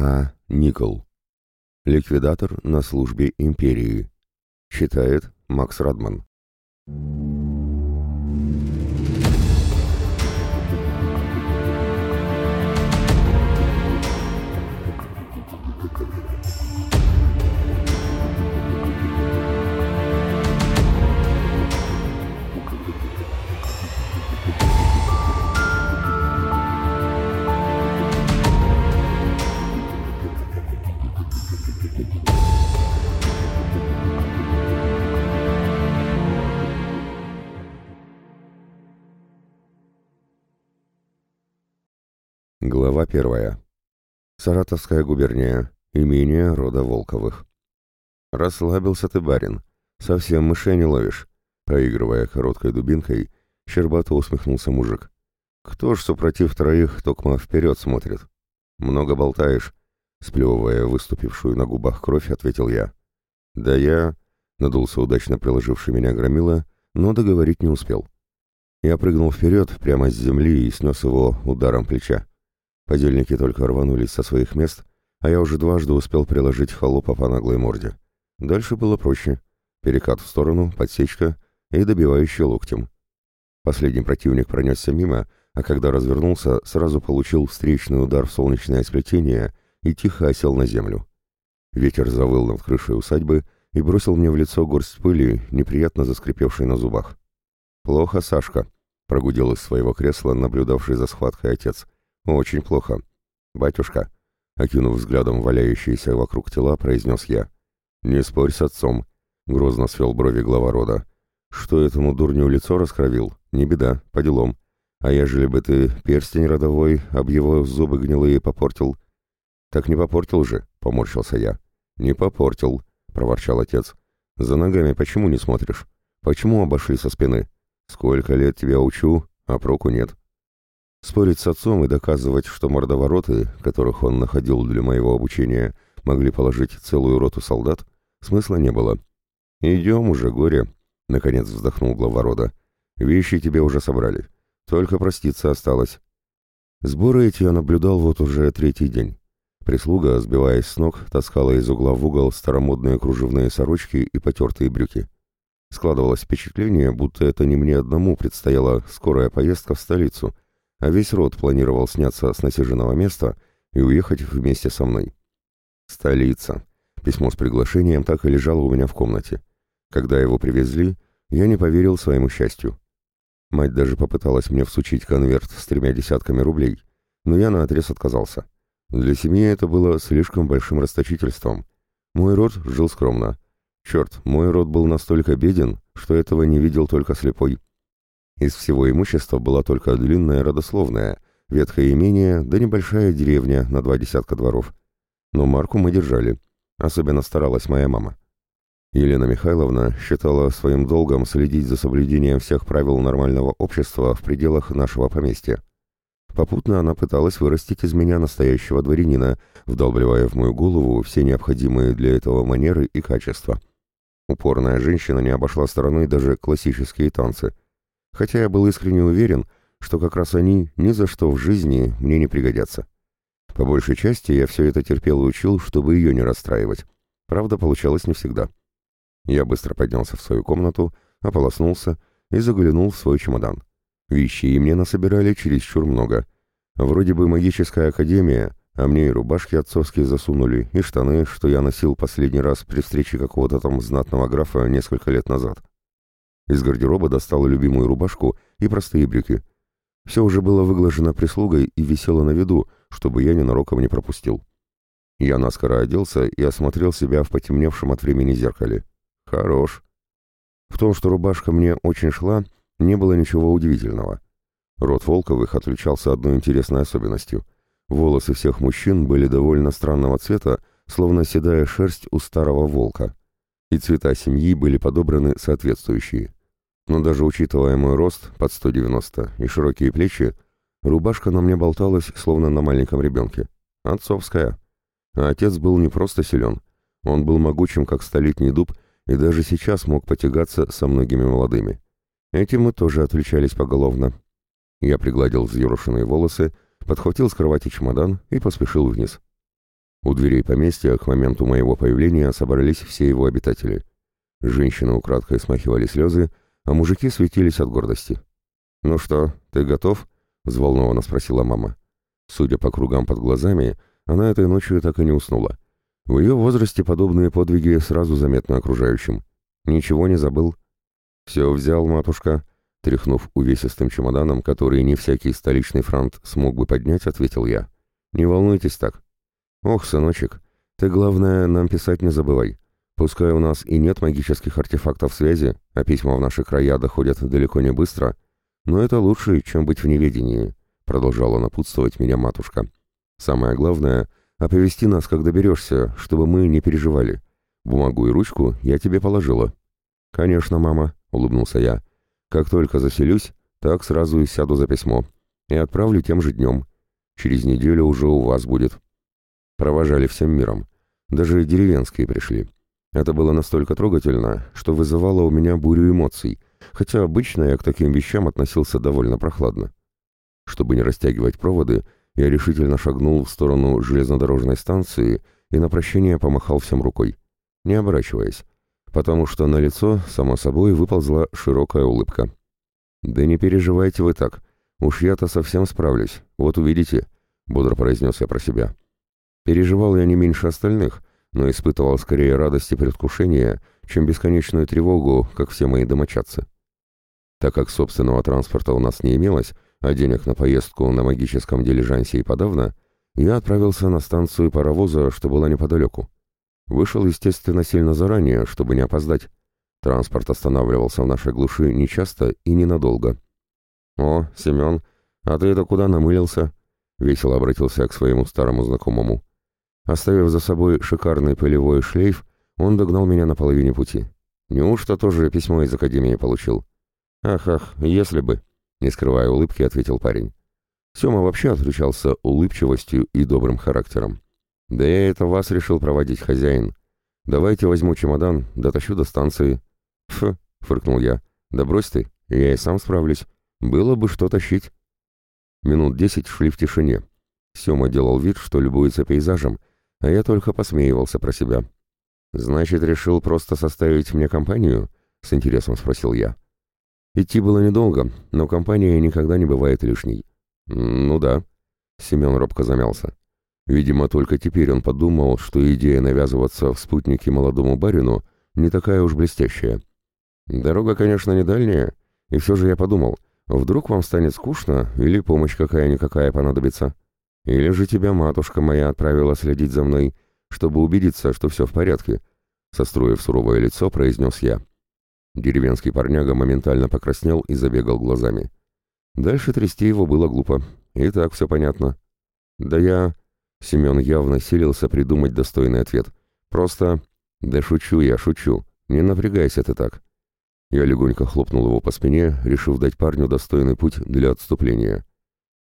А. Никол. Ликвидатор на службе империи. Читает Макс Радман. Глава первая. Саратовская губерния. Имение рода Волковых. «Расслабился ты, барин. Совсем мышей не ловишь», — проигрывая короткой дубинкой, щербато усмехнулся мужик. «Кто ж, супротив троих, токмо вперед смотрит?» «Много болтаешь», — сплевывая выступившую на губах кровь, ответил я. «Да я...» — надулся удачно приложивший меня громила, но договорить не успел. Я прыгнул вперед, прямо с земли, и снес его ударом плеча. Подельники только рванулись со своих мест, а я уже дважды успел приложить холопа по наглой морде. Дальше было проще. Перекат в сторону, подсечка и добивающий локтем. Последний противник пронесся мимо, а когда развернулся, сразу получил встречный удар в солнечное сплетение и тихо осел на землю. Ветер завыл над крышей усадьбы и бросил мне в лицо горсть пыли, неприятно заскрипевшей на зубах. «Плохо, Сашка», — прогудел из своего кресла, наблюдавший за схваткой отец — «Очень плохо. Батюшка», — окинув взглядом валяющиеся вокруг тела, произнес я. «Не спорь с отцом», — грозно свел брови глава рода. «Что этому дурню лицо раскровил? Не беда, по делам. А ежели бы ты перстень родовой об его зубы гнилые попортил...» «Так не попортил же», — поморщился я. «Не попортил», — проворчал отец. «За ногами почему не смотришь? Почему обошли со спины? Сколько лет тебя учу, а проку нет. Спорить с отцом и доказывать, что мордовороты, которых он находил для моего обучения, могли положить целую роту солдат, смысла не было. «Идем уже, горе», — наконец вздохнул глава рода. «Вещи тебе уже собрали. Только проститься осталось». Сборы эти я наблюдал вот уже третий день. Прислуга, сбиваясь с ног, таскала из угла в угол старомодные кружевные сорочки и потертые брюки. Складывалось впечатление, будто это не мне одному предстояла скорая поездка в столицу — а весь род планировал сняться с насиженного места и уехать вместе со мной. Столица. Письмо с приглашением так и лежало у меня в комнате. Когда его привезли, я не поверил своему счастью. Мать даже попыталась мне всучить конверт с тремя десятками рублей, но я наотрез отказался. Для семьи это было слишком большим расточительством. Мой род жил скромно. Черт, мой род был настолько беден, что этого не видел только слепой. Из всего имущества была только длинная родословная, ветхое имение да небольшая деревня на два десятка дворов. Но марку мы держали. Особенно старалась моя мама. Елена Михайловна считала своим долгом следить за соблюдением всех правил нормального общества в пределах нашего поместья. Попутно она пыталась вырастить из меня настоящего дворянина, вдалбливая в мою голову все необходимые для этого манеры и качества. Упорная женщина не обошла стороной даже классические танцы — хотя я был искренне уверен, что как раз они ни за что в жизни мне не пригодятся. По большей части я все это терпел и учил, чтобы ее не расстраивать. Правда, получалось не всегда. Я быстро поднялся в свою комнату, ополоснулся и заглянул в свой чемодан. Вещей мне насобирали чересчур много. Вроде бы магическая академия, а мне и рубашки отцовские засунули, и штаны, что я носил последний раз при встрече какого-то там знатного графа несколько лет назад. Из гардероба достала любимую рубашку и простые брюки. Все уже было выглажено прислугой и висело на виду, чтобы я ненароком не пропустил. Я наскоро оделся и осмотрел себя в потемневшем от времени зеркале. Хорош. В том, что рубашка мне очень шла, не было ничего удивительного. Род Волковых отличался одной интересной особенностью. Волосы всех мужчин были довольно странного цвета, словно седая шерсть у старого волка. И цвета семьи были подобраны соответствующие но даже учитывая мой рост под 190 и широкие плечи, рубашка на мне болталась, словно на маленьком ребенке. Отцовская. А отец был не просто силен, он был могучим, как столетний дуб, и даже сейчас мог потягаться со многими молодыми. Этим мы тоже отличались поголовно. Я пригладил взъерошенные волосы, подхватил с кровати чемодан и поспешил вниз. У дверей поместья к моменту моего появления собрались все его обитатели. Женщины украдкой смахивали слезы, а мужики светились от гордости. «Ну что, ты готов?» — взволнованно спросила мама. Судя по кругам под глазами, она этой ночью так и не уснула. В ее возрасте подобные подвиги сразу заметны окружающим. Ничего не забыл. «Все взял, матушка», — тряхнув увесистым чемоданом, который не всякий столичный франт смог бы поднять, ответил я. «Не волнуйтесь так». «Ох, сыночек, ты, главное, нам писать не забывай. Пускай у нас и нет магических артефактов связи, а письма в наши края доходят далеко не быстро, но это лучше, чем быть в неведении», — продолжала напутствовать меня матушка. «Самое главное — оповести нас, как доберешься, чтобы мы не переживали. Бумагу и ручку я тебе положила». «Конечно, мама», — улыбнулся я. «Как только заселюсь, так сразу и сяду за письмо. И отправлю тем же днем. Через неделю уже у вас будет». Провожали всем миром. Даже деревенские пришли. Это было настолько трогательно, что вызывало у меня бурю эмоций, хотя обычно я к таким вещам относился довольно прохладно. Чтобы не растягивать проводы, я решительно шагнул в сторону железнодорожной станции и на прощение помахал всем рукой, не оборачиваясь, потому что на лицо, само собой, выползла широкая улыбка. «Да не переживайте вы так, уж я-то совсем справлюсь, вот увидите», — бодро произнес я про себя. Переживал я не меньше остальных, но испытывал скорее радость и предвкушение, чем бесконечную тревогу, как все мои домочадцы. Так как собственного транспорта у нас не имелось, а денег на поездку на магическом дилижансе и подавно, я отправился на станцию паровоза, что была неподалеку. Вышел, естественно, сильно заранее, чтобы не опоздать. Транспорт останавливался в нашей глуши нечасто и ненадолго. «О, Семен, а ты это куда намылился?» — весело обратился я к своему старому знакомому. Оставив за собой шикарный полевой шлейф, он догнал меня на половине пути. Неужто тоже письмо из Академии получил? «Ах-ах, если бы», — не скрывая улыбки, ответил парень. Сема вообще отличался улыбчивостью и добрым характером. «Да я это вас решил проводить, хозяин. Давайте возьму чемодан, дотащу до станции». «Ф», — фыркнул я, — «да брось ты, я и сам справлюсь. Было бы что тащить». Минут десять шли в тишине. Сема делал вид, что любуется пейзажем, а я только посмеивался про себя. «Значит, решил просто составить мне компанию?» — с интересом спросил я. Идти было недолго, но компания никогда не бывает лишней. «Ну да», — Семен робко замялся. Видимо, только теперь он подумал, что идея навязываться в спутнике молодому барину не такая уж блестящая. Дорога, конечно, не дальняя, и все же я подумал, вдруг вам станет скучно или помощь какая-никакая понадобится. Или же тебя матушка моя отправила следить за мной, чтобы убедиться, что все в порядке?» Состроив суровое лицо, произнес я. Деревенский парняга моментально покраснел и забегал глазами. Дальше трясти его было глупо. И так все понятно. «Да я...» Семен явно силился придумать достойный ответ. «Просто...» «Да шучу я, шучу. Не напрягайся ты так». Я легонько хлопнул его по спине, решив дать парню достойный путь для отступления.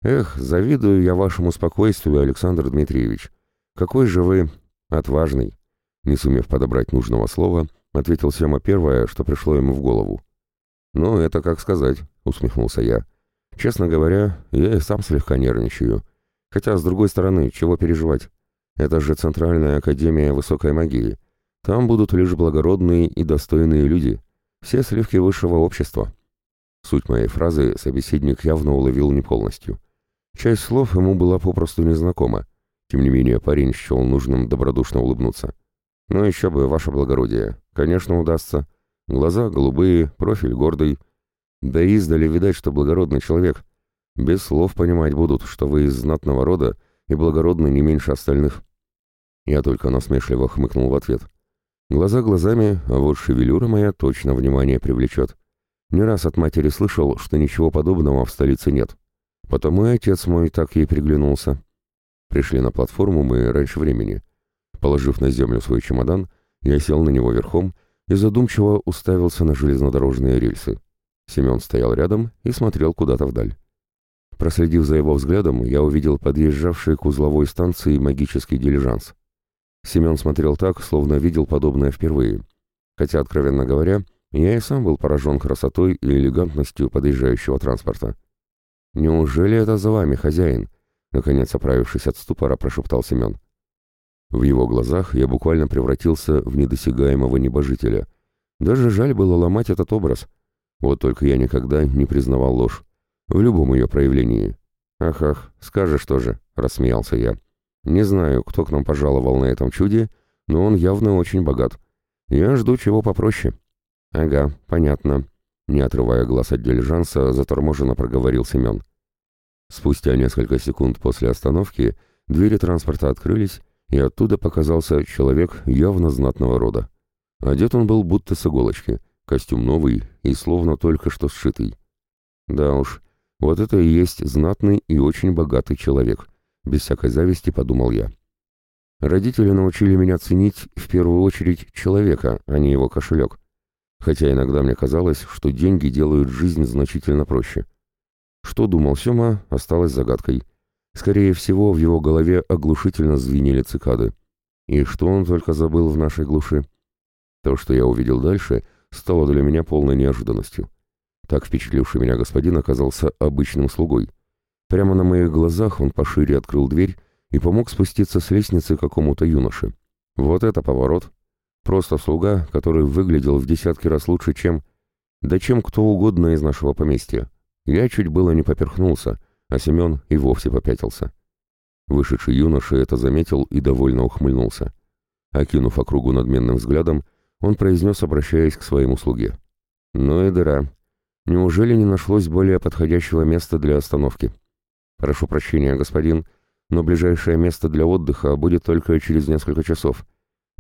«Эх, завидую я вашему спокойствию, Александр Дмитриевич. Какой же вы отважный!» Не сумев подобрать нужного слова, ответил Сема первое, что пришло ему в голову. «Ну, это как сказать», — усмехнулся я. «Честно говоря, я и сам слегка нервничаю. Хотя, с другой стороны, чего переживать? Это же Центральная Академия Высокой Магии. Там будут лишь благородные и достойные люди. Все сливки высшего общества». Суть моей фразы собеседник явно уловил не полностью. Часть слов ему была попросту незнакома. Тем не менее, парень счел нужным добродушно улыбнуться. «Ну еще бы, ваше благородие. Конечно, удастся. Глаза голубые, профиль гордый. Да и издали видать, что благородный человек. Без слов понимать будут, что вы из знатного рода и благородны не меньше остальных». Я только насмешливо хмыкнул в ответ. Глаза глазами, а вот шевелюра моя точно внимание привлечет. Не раз от матери слышал, что ничего подобного в столице нет. Потому и отец мой так ей приглянулся. Пришли на платформу мы раньше времени. Положив на землю свой чемодан, я сел на него верхом и задумчиво уставился на железнодорожные рельсы. Семен стоял рядом и смотрел куда-то вдаль. Проследив за его взглядом, я увидел подъезжавший к узловой станции магический дилижанс. Семен смотрел так, словно видел подобное впервые. Хотя, откровенно говоря, я и сам был поражен красотой и элегантностью подъезжающего транспорта. «Неужели это за вами, хозяин?» Наконец, оправившись от ступора, прошептал Семен. В его глазах я буквально превратился в недосягаемого небожителя. Даже жаль было ломать этот образ. Вот только я никогда не признавал ложь. В любом ее проявлении. «Ах-ах, скажешь тоже», — рассмеялся я. «Не знаю, кто к нам пожаловал на этом чуде, но он явно очень богат. Я жду чего попроще». «Ага, понятно», — не отрывая глаз от дилижанса, заторможенно проговорил Семен. Спустя несколько секунд после остановки двери транспорта открылись, и оттуда показался человек явно знатного рода. Одет он был будто с иголочки, костюм новый и словно только что сшитый. Да уж, вот это и есть знатный и очень богатый человек, без всякой зависти подумал я. Родители научили меня ценить в первую очередь человека, а не его кошелек. Хотя иногда мне казалось, что деньги делают жизнь значительно проще. Что думал Сёма, осталось загадкой. Скорее всего, в его голове оглушительно звенели цикады. И что он только забыл в нашей глуши? То, что я увидел дальше, стало для меня полной неожиданностью. Так впечатливший меня господин оказался обычным слугой. Прямо на моих глазах он пошире открыл дверь и помог спуститься с лестницы какому-то юноше. Вот это поворот. Просто слуга, который выглядел в десятки раз лучше, чем... Да чем кто угодно из нашего поместья. Я чуть было не поперхнулся, а Семен и вовсе попятился. Вышедший юноша это заметил и довольно ухмыльнулся. Окинув округу надменным взглядом, он произнес, обращаясь к своему слуге. «Ну и дыра. Неужели не нашлось более подходящего места для остановки? Прошу прощения, господин, но ближайшее место для отдыха будет только через несколько часов.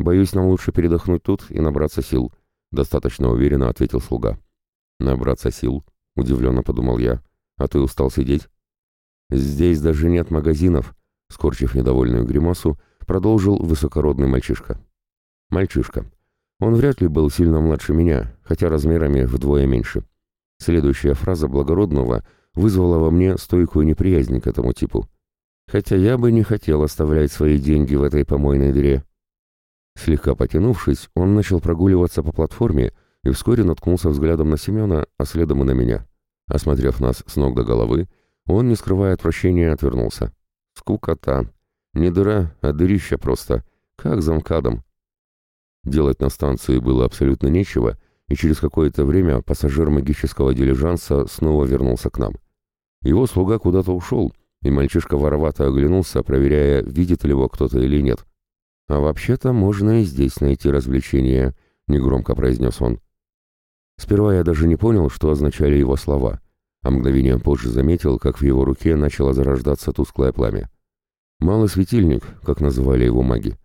Боюсь, нам лучше передохнуть тут и набраться сил», — достаточно уверенно ответил слуга. «Набраться сил?» — удивленно подумал я. «А ты устал сидеть?» «Здесь даже нет магазинов», — скорчив недовольную гримасу, продолжил высокородный мальчишка. «Мальчишка. Он вряд ли был сильно младше меня, хотя размерами вдвое меньше. Следующая фраза благородного вызвала во мне стойкую неприязнь к этому типу. Хотя я бы не хотел оставлять свои деньги в этой помойной дыре. Слегка потянувшись, он начал прогуливаться по платформе и вскоре наткнулся взглядом на Семена, а следом и на меня. Осмотрев нас с ног до головы, он, не скрывая отвращения, отвернулся. Скукота. Не дыра, а дырища просто. Как замкадом. Делать на станции было абсолютно нечего, и через какое-то время пассажир магического дилижанса снова вернулся к нам. Его слуга куда-то ушел, и мальчишка воровато оглянулся, проверяя, видит ли его кто-то или нет. «А вообще-то можно и здесь найти развлечения», — негромко произнес он. Сперва я даже не понял, что означали его слова, а мгновением позже заметил, как в его руке начало зарождаться тусклое пламя. Малый светильник, как называли его маги.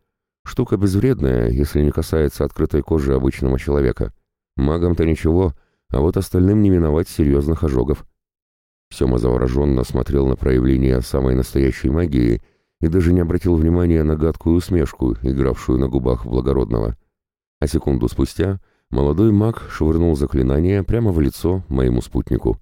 Штука безвредная, если не касается открытой кожи обычного человека. Магам-то ничего, а вот остальным не миновать серьезных ожогов. Сема завороженно смотрел на проявление самой настоящей магии и даже не обратил внимания на гадкую усмешку, игравшую на губах благородного. А секунду спустя молодой маг швырнул заклинание прямо в лицо моему спутнику.